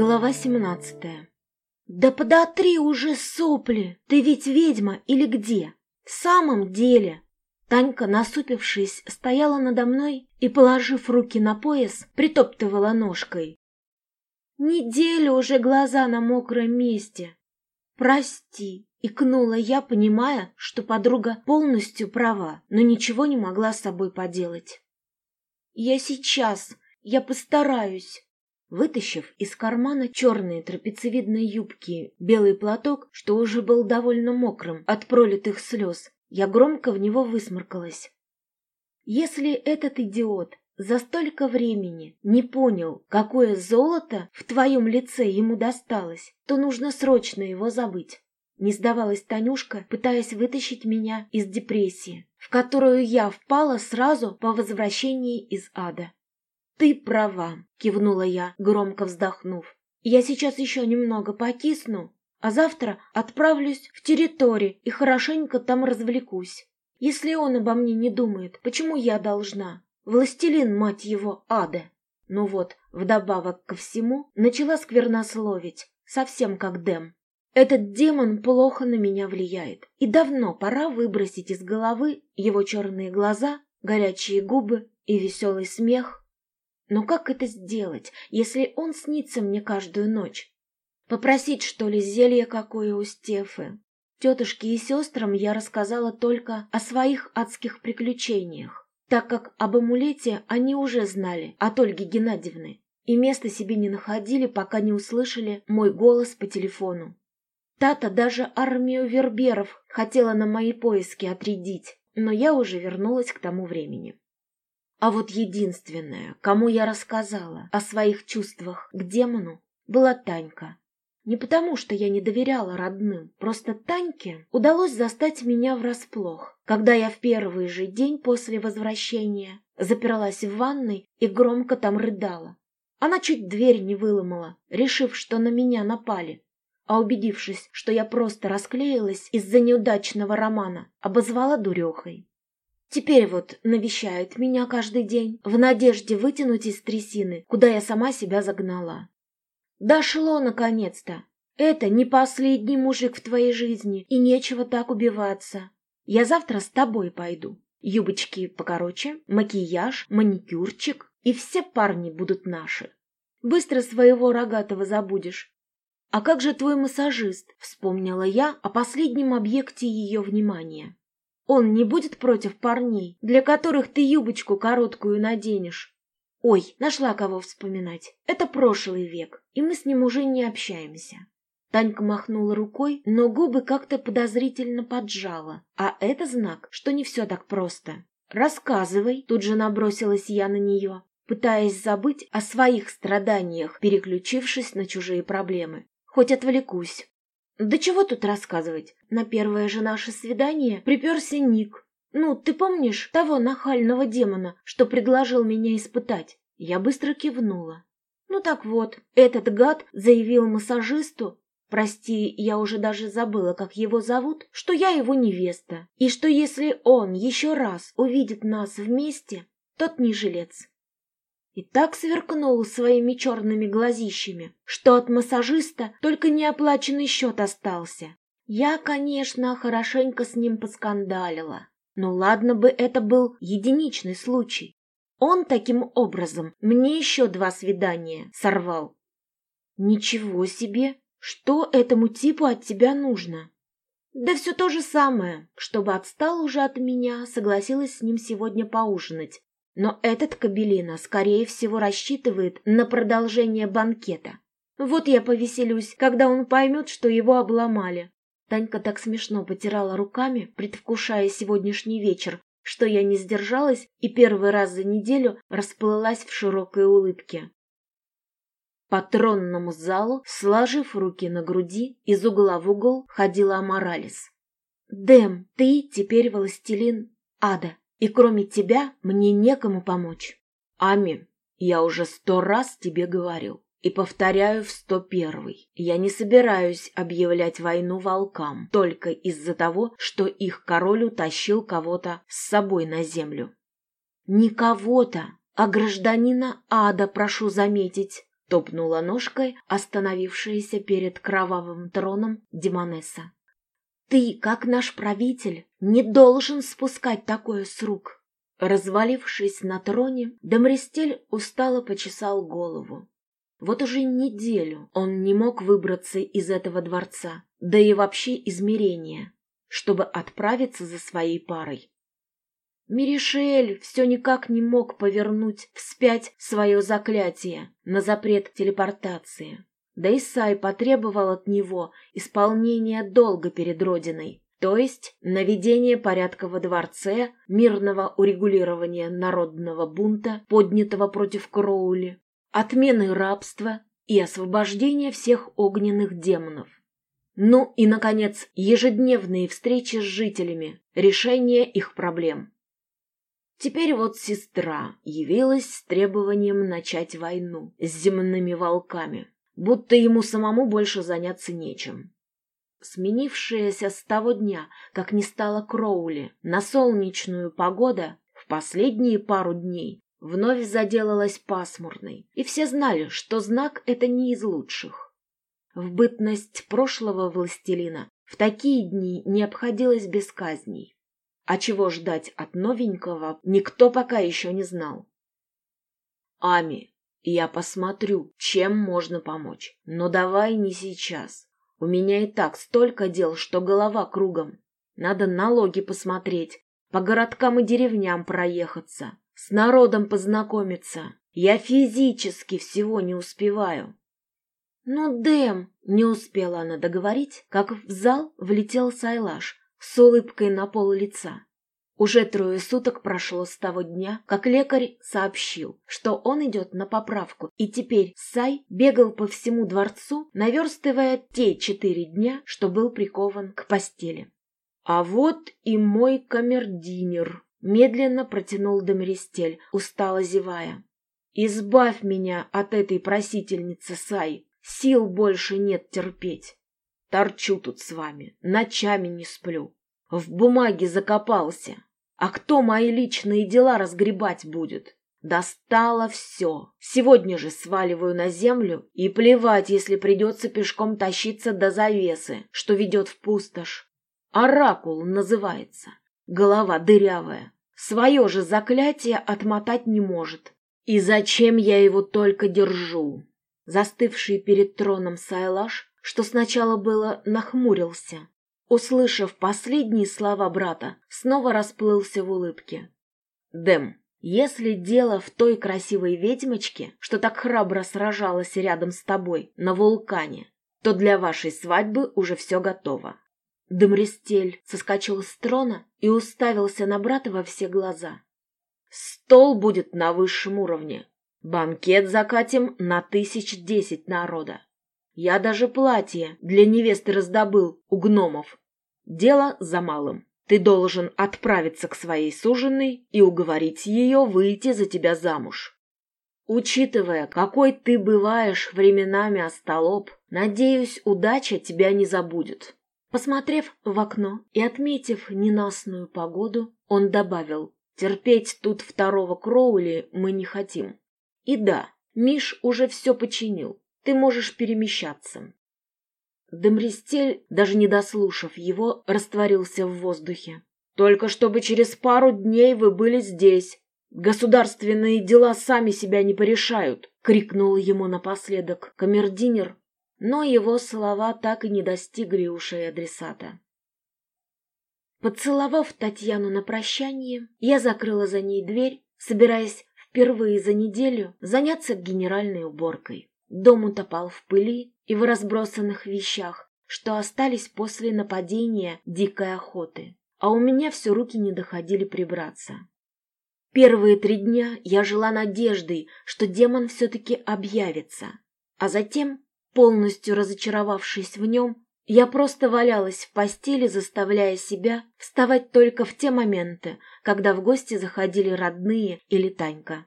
Глава семнадцатая. «Да подотри уже сопли! Ты ведь ведьма или где? В самом деле!» Танька, насупившись, стояла надо мной и, положив руки на пояс, притоптывала ножкой. «Неделю уже глаза на мокром месте. Прости!» — икнула я, понимая, что подруга полностью права, но ничего не могла с собой поделать. «Я сейчас, я постараюсь!» Вытащив из кармана черные трапециевидные юбки белый платок, что уже был довольно мокрым от пролитых слез, я громко в него высморкалась. Если этот идиот за столько времени не понял, какое золото в твоем лице ему досталось, то нужно срочно его забыть. Не сдавалась Танюшка, пытаясь вытащить меня из депрессии, в которую я впала сразу по возвращении из ада. «Ты права», — кивнула я, громко вздохнув. «Я сейчас еще немного покисну, а завтра отправлюсь в территорию и хорошенько там развлекусь. Если он обо мне не думает, почему я должна? Властелин, мать его, ада!» Ну вот, вдобавок ко всему, начала сквернословить, совсем как Дэм. Этот демон плохо на меня влияет, и давно пора выбросить из головы его черные глаза, горячие губы и веселый смех, но как это сделать, если он снится мне каждую ночь? Попросить, что ли, зелье какое у Стефы? Тетушке и сестрам я рассказала только о своих адских приключениях, так как об амулете они уже знали от Ольги Геннадьевны и места себе не находили, пока не услышали мой голос по телефону. Тата даже армию верберов хотела на мои поиски отрядить, но я уже вернулась к тому времени. А вот единственная, кому я рассказала о своих чувствах к демону, была Танька. Не потому, что я не доверяла родным, просто Таньке удалось застать меня врасплох, когда я в первый же день после возвращения запиралась в ванной и громко там рыдала. Она чуть дверь не выломала, решив, что на меня напали, а убедившись, что я просто расклеилась из-за неудачного романа, обозвала дурехой. Теперь вот навещает меня каждый день, в надежде вытянуть из трясины, куда я сама себя загнала. Дошло наконец-то. Это не последний мужик в твоей жизни, и нечего так убиваться. Я завтра с тобой пойду. Юбочки покороче, макияж, маникюрчик, и все парни будут наши. Быстро своего рогатого забудешь. А как же твой массажист? Вспомнила я о последнем объекте ее внимания. Он не будет против парней, для которых ты юбочку короткую наденешь. Ой, нашла кого вспоминать. Это прошлый век, и мы с ним уже не общаемся. Танька махнула рукой, но губы как-то подозрительно поджала. А это знак, что не все так просто. «Рассказывай», — тут же набросилась я на нее, пытаясь забыть о своих страданиях, переключившись на чужие проблемы. Хоть отвлекусь. Да чего тут рассказывать? На первое же наше свидание приперся Ник. Ну, ты помнишь того нахального демона, что предложил меня испытать? Я быстро кивнула. Ну так вот, этот гад заявил массажисту, прости, я уже даже забыла, как его зовут, что я его невеста, и что если он еще раз увидит нас вместе, тот не жилец и так сверкнул своими черными глазищами, что от массажиста только неоплаченный счет остался. Я, конечно, хорошенько с ним поскандалила. Но ладно бы это был единичный случай. Он таким образом мне еще два свидания сорвал. Ничего себе! Что этому типу от тебя нужно? Да все то же самое, чтобы отстал уже от меня, согласилась с ним сегодня поужинать, но этот Кабелина, скорее всего, рассчитывает на продолжение банкета. Вот я повеселюсь, когда он поймет, что его обломали. Танька так смешно потирала руками, предвкушая сегодняшний вечер, что я не сдержалась и первый раз за неделю расплылась в широкой улыбке. По тронному залу, сложив руки на груди, из угла в угол ходила Аморалис. «Дэм, ты теперь властелин ада!» И кроме тебя мне некому помочь. Ами, я уже сто раз тебе говорил. И повторяю в сто первый. Я не собираюсь объявлять войну волкам только из-за того, что их король утащил кого-то с собой на землю. Не кого-то, а гражданина ада, прошу заметить. — топнула ножкой остановившаяся перед кровавым троном Демонесса. «Ты, как наш правитель, не должен спускать такое с рук!» Развалившись на троне, Домрестель устало почесал голову. Вот уже неделю он не мог выбраться из этого дворца, да и вообще измерения, чтобы отправиться за своей парой. Миришель все никак не мог повернуть вспять свое заклятие на запрет телепортации. Да и Сай потребовал от него исполнения долга перед Родиной, то есть наведение порядка во дворце, мирного урегулирования народного бунта, поднятого против Кроули, отмены рабства и освобождения всех огненных демонов. Ну и, наконец, ежедневные встречи с жителями, решение их проблем. Теперь вот сестра явилась с требованием начать войну с земными волками, будто ему самому больше заняться нечем. Сменившаяся с того дня, как не стало Кроули, на солнечную погода в последние пару дней вновь заделалась пасмурной, и все знали, что знак это не из лучших. В бытность прошлого властелина в такие дни не обходилось без казней. А чего ждать от новенького, никто пока еще не знал. Ами, я посмотрю, чем можно помочь, но давай не сейчас. У меня и так столько дел, что голова кругом. Надо налоги посмотреть, по городкам и деревням проехаться, с народом познакомиться. Я физически всего не успеваю. Ну, Дэм, не успела она договорить, как в зал влетел Сайлаш с улыбкой на пол лица. Уже трое суток прошло с того дня, как лекарь сообщил, что он идет на поправку, и теперь Сай бегал по всему дворцу, наверстывая те четыре дня, что был прикован к постели. «А вот и мой камердинер. медленно протянул Домеристель, устало зевая. «Избавь меня от этой просительницы, Сай, сил больше нет терпеть. Торчу тут с вами, ночами не сплю, в бумаге закопался. А кто мои личные дела разгребать будет? Достало все. Сегодня же сваливаю на землю, и плевать, если придется пешком тащиться до завесы, что ведет в пустошь. Оракул называется. Голова дырявая. Свое же заклятие отмотать не может. И зачем я его только держу? Застывший перед троном Сайлаш, что сначала было нахмурился, Услышав последние слова брата, снова расплылся в улыбке. «Дэм, если дело в той красивой ведьмочке, что так храбро сражалась рядом с тобой на вулкане, то для вашей свадьбы уже все готово». Дымрестель соскочил с трона и уставился на брата во все глаза. «Стол будет на высшем уровне. Банкет закатим на тысяч десять народа. Я даже платье для невесты раздобыл у гномов. Дело за малым. Ты должен отправиться к своей суженой и уговорить ее выйти за тебя замуж. Учитывая, какой ты бываешь временами остолоп, надеюсь, удача тебя не забудет. Посмотрев в окно и отметив ненастную погоду, он добавил, терпеть тут второго Кроули мы не хотим. И да, Миш уже все починил, ты можешь перемещаться. Демристель, даже не дослушав его, растворился в воздухе. Только чтобы через пару дней вы были здесь. Государственные дела сами себя не порешают, крикнул ему напоследок камердинер, но его слова так и не достигли ушей адресата. Поцеловав Татьяну на прощание, я закрыла за ней дверь, собираясь впервые за неделю заняться генеральной уборкой. Дом утопал в пыли и в разбросанных вещах, что остались после нападения дикой охоты, а у меня все руки не доходили прибраться. Первые три дня я жила надеждой, что демон все-таки объявится, а затем, полностью разочаровавшись в нем, я просто валялась в постели, заставляя себя вставать только в те моменты, когда в гости заходили родные или Танька.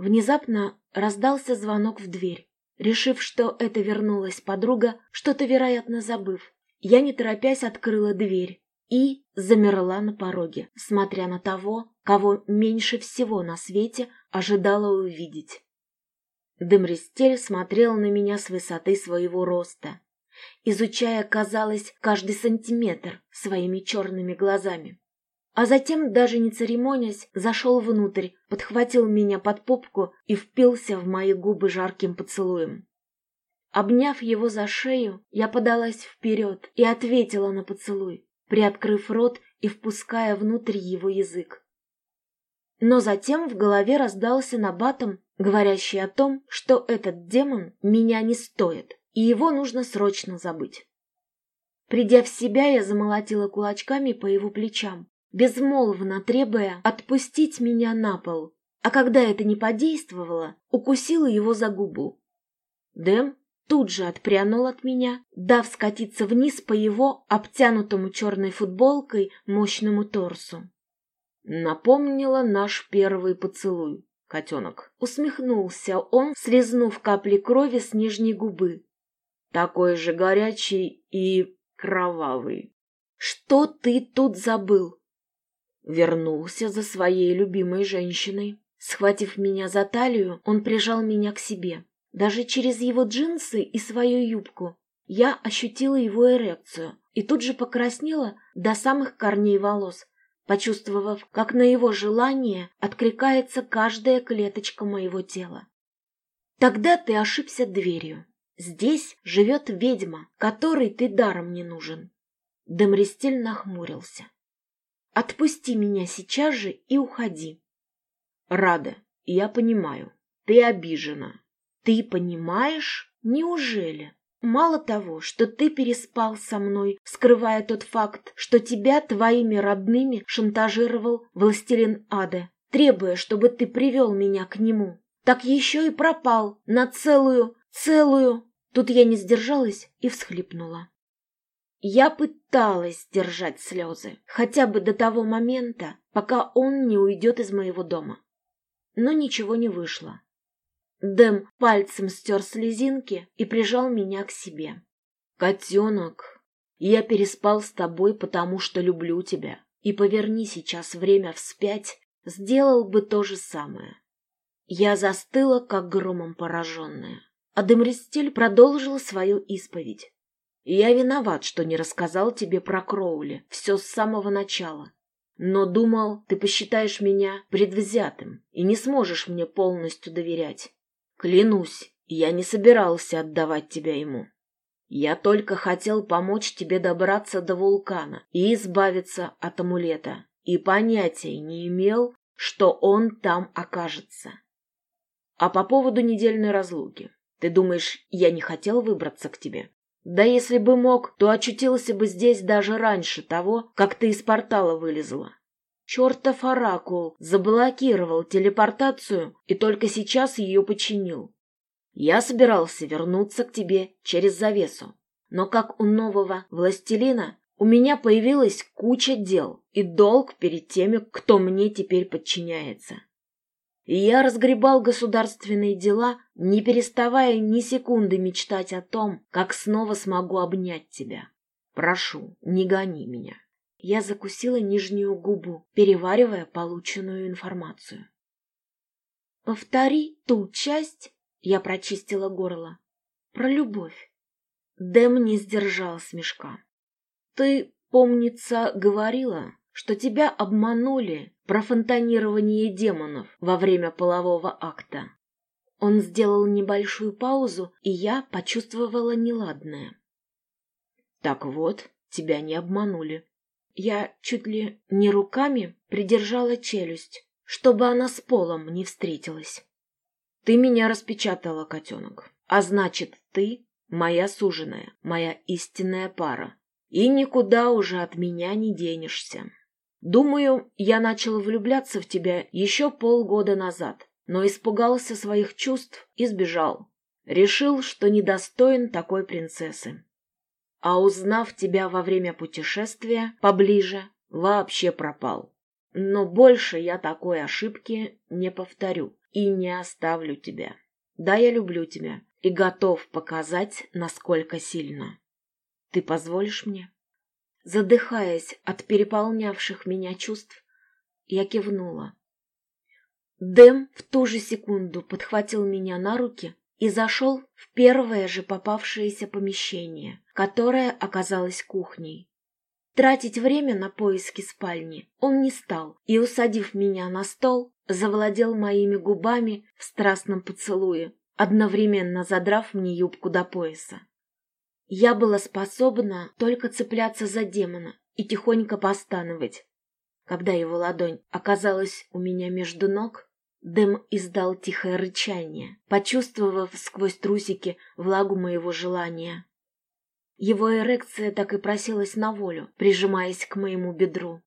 Внезапно раздался звонок в дверь. Решив, что это вернулась подруга, что-то, вероятно, забыв, я, не торопясь, открыла дверь и замерла на пороге, смотря на того, кого меньше всего на свете ожидала увидеть. Демристель смотрел на меня с высоты своего роста, изучая, казалось, каждый сантиметр своими черными глазами. А затем, даже не церемонясь, зашел внутрь, подхватил меня под попку и впился в мои губы жарким поцелуем. Обняв его за шею, я подалась вперед и ответила на поцелуй, приоткрыв рот и впуская внутрь его язык. Но затем в голове раздался набатом, говорящий о том, что этот демон меня не стоит, и его нужно срочно забыть. Придя в себя, я замолотила кулачками по его плечам, безмолвно требуя отпустить меня на пол, а когда это не подействовало, укусила его за губу. Дэм тут же отпрянул от меня, дав скатиться вниз по его обтянутому черной футболкой мощному торсу. Напомнила наш первый поцелуй, котенок. Усмехнулся он, слезнув капли крови с нижней губы. Такой же горячий и кровавый. Что ты тут забыл? Вернулся за своей любимой женщиной. Схватив меня за талию, он прижал меня к себе. Даже через его джинсы и свою юбку я ощутила его эрекцию и тут же покраснела до самых корней волос, почувствовав, как на его желание откликается каждая клеточка моего тела. Тогда ты ошибся дверью. Здесь живет ведьма, которой ты даром не нужен. Демристель нахмурился. Отпусти меня сейчас же и уходи. Рада, я понимаю. Ты обижена. Ты понимаешь? Неужели? Мало того, что ты переспал со мной, скрывая тот факт, что тебя твоими родными шантажировал властелин ада, требуя, чтобы ты привел меня к нему, так еще и пропал на целую, целую... Тут я не сдержалась и всхлипнула. Я пыталась сдержать слезы, хотя бы до того момента, пока он не уйдет из моего дома. Но ничего не вышло. Дэм пальцем стер слезинки и прижал меня к себе. «Котенок, я переспал с тобой, потому что люблю тебя, и поверни сейчас время вспять, сделал бы то же самое». Я застыла, как громом пораженная, а Демристель продолжил свою исповедь. Я виноват, что не рассказал тебе про Кроули, все с самого начала. Но думал, ты посчитаешь меня предвзятым и не сможешь мне полностью доверять. Клянусь, я не собирался отдавать тебя ему. Я только хотел помочь тебе добраться до вулкана и избавиться от амулета, и понятия не имел, что он там окажется. А по поводу недельной разлуки, ты думаешь, я не хотел выбраться к тебе? Да если бы мог, то очутился бы здесь даже раньше того, как ты из портала вылезла. Чертов оракул заблокировал телепортацию и только сейчас ее починил. Я собирался вернуться к тебе через завесу, но как у нового властелина у меня появилась куча дел и долг перед теми, кто мне теперь подчиняется и я разгребал государственные дела, не переставая ни секунды мечтать о том, как снова смогу обнять тебя. Прошу, не гони меня. Я закусила нижнюю губу, переваривая полученную информацию. «Повтори ту часть», — я прочистила горло, — «про любовь». Дэм не сдержал смешка. «Ты, помнится, говорила, что тебя обманули про фонтанирование демонов во время полового акта. Он сделал небольшую паузу, и я почувствовала неладное. Так вот, тебя не обманули. Я чуть ли не руками придержала челюсть, чтобы она с полом не встретилась. Ты меня распечатала, котенок, а значит, ты моя суженая, моя истинная пара, и никуда уже от меня не денешься. Думаю, я начал влюбляться в тебя еще полгода назад, но испугался своих чувств и сбежал. Решил, что недостоин такой принцессы. А узнав тебя во время путешествия поближе, вообще пропал. Но больше я такой ошибки не повторю и не оставлю тебя. Да, я люблю тебя и готов показать, насколько сильно. Ты позволишь мне? Задыхаясь от переполнявших меня чувств, я кивнула. Дэм в ту же секунду подхватил меня на руки и зашел в первое же попавшееся помещение, которое оказалось кухней. Тратить время на поиски спальни он не стал и, усадив меня на стол, завладел моими губами в страстном поцелуе, одновременно задрав мне юбку до пояса. Я была способна только цепляться за демона и тихонько постановать. Когда его ладонь оказалась у меня между ног, Дэм издал тихое рычание, почувствовав сквозь трусики влагу моего желания. Его эрекция так и просилась на волю, прижимаясь к моему бедру.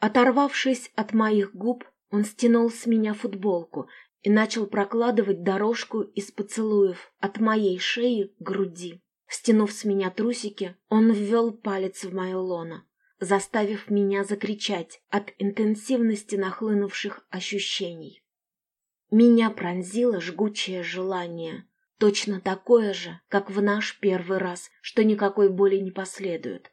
Оторвавшись от моих губ, он стянул с меня футболку и начал прокладывать дорожку из поцелуев от моей шеи к груди. Стянув с меня трусики, он ввел палец в мое лоно, заставив меня закричать от интенсивности нахлынувших ощущений. Меня пронзило жгучее желание, точно такое же, как в наш первый раз, что никакой боли не последует.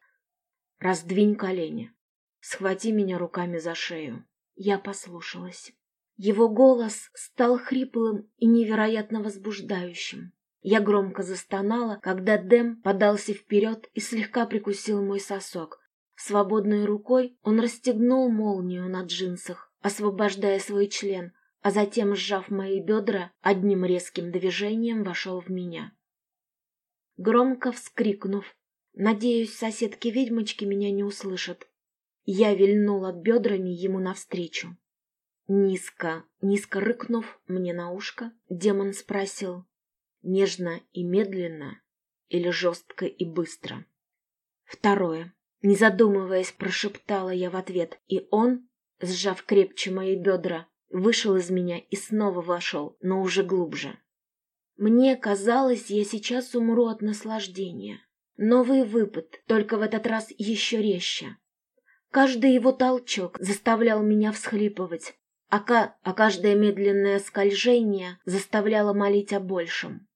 Раздвинь колени. Схвати меня руками за шею. Я послушалась. Его голос стал хриплым и невероятно возбуждающим. Я громко застонала, когда Дэм подался вперед и слегка прикусил мой сосок. Свободной рукой он расстегнул молнию на джинсах, освобождая свой член, а затем, сжав мои бедра, одним резким движением вошел в меня. Громко вскрикнув, надеюсь, соседки-ведьмочки меня не услышат, я вильнула бедрами ему навстречу. Низко, низко рыкнув мне на ушко, демон спросил, нежно и медленно или жестко и быстро. Второе. Не задумываясь, прошептала я в ответ, и он, сжав крепче мои бедра, вышел из меня и снова вошел, но уже глубже. Мне казалось, я сейчас умру от наслаждения. Новый выпад, только в этот раз еще резче. Каждый его толчок заставлял меня всхлипывать, а, ка а каждое медленное скольжение заставляло молить о большем.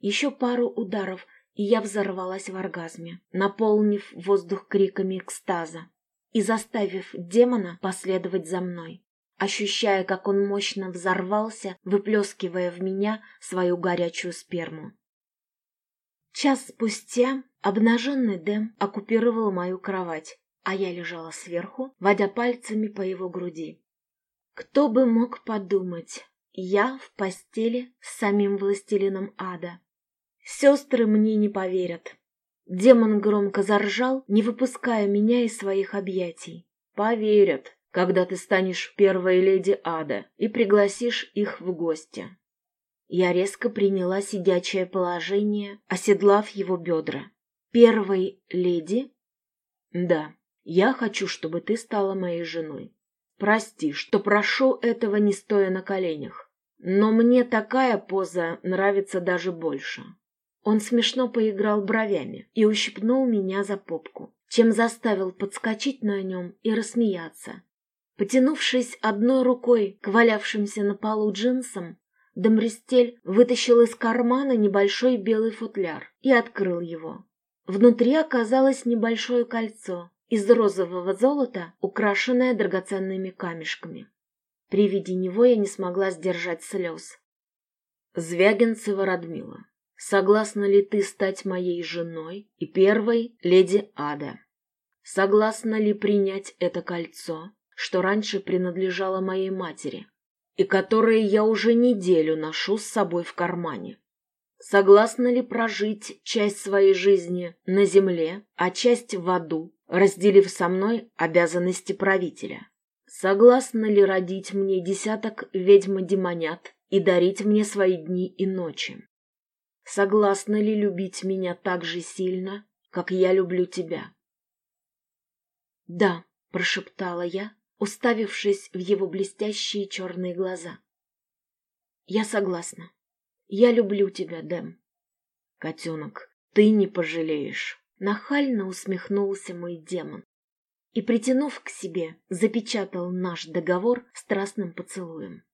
Еще пару ударов, и я взорвалась в оргазме, наполнив воздух криками экстаза и заставив демона последовать за мной ощущая, как он мощно взорвался, выплескивая в меня свою горячую сперму. Час спустя обнаженный Дэм оккупировал мою кровать, а я лежала сверху, водя пальцами по его груди. Кто бы мог подумать, я в постели с самим властелином ада. Сестры мне не поверят. Демон громко заржал, не выпуская меня из своих объятий. Поверят, когда ты станешь первой леди ада и пригласишь их в гости. Я резко приняла сидячее положение, оседлав его бедра. Первой леди? Да, я хочу, чтобы ты стала моей женой. Прости, что прошу этого не стоя на коленях. Но мне такая поза нравится даже больше. Он смешно поиграл бровями и ущипнул меня за попку, чем заставил подскочить на нем и рассмеяться, Потянувшись одной рукой к валявшимся на полу джинсам, Домрестель вытащил из кармана небольшой белый футляр и открыл его. Внутри оказалось небольшое кольцо из розового золота, украшенное драгоценными камешками. При виде него я не смогла сдержать слез. Звягинцева Радмила, согласна ли ты стать моей женой и первой леди Ада? Согласна ли принять это кольцо что раньше принадлежало моей матери и которое я уже неделю ношу с собой в кармане. Согласна ли прожить часть своей жизни на земле, а часть в аду, разделив со мной обязанности правителя? Согласна ли родить мне десяток ведьм-демонят и дарить мне свои дни и ночи? Согласна ли любить меня так же сильно, как я люблю тебя? «Да», — прошептала я, уставившись в его блестящие черные глаза. «Я согласна. Я люблю тебя, Дэм». «Котенок, ты не пожалеешь», — нахально усмехнулся мой демон и, притянув к себе, запечатал наш договор страстным поцелуем.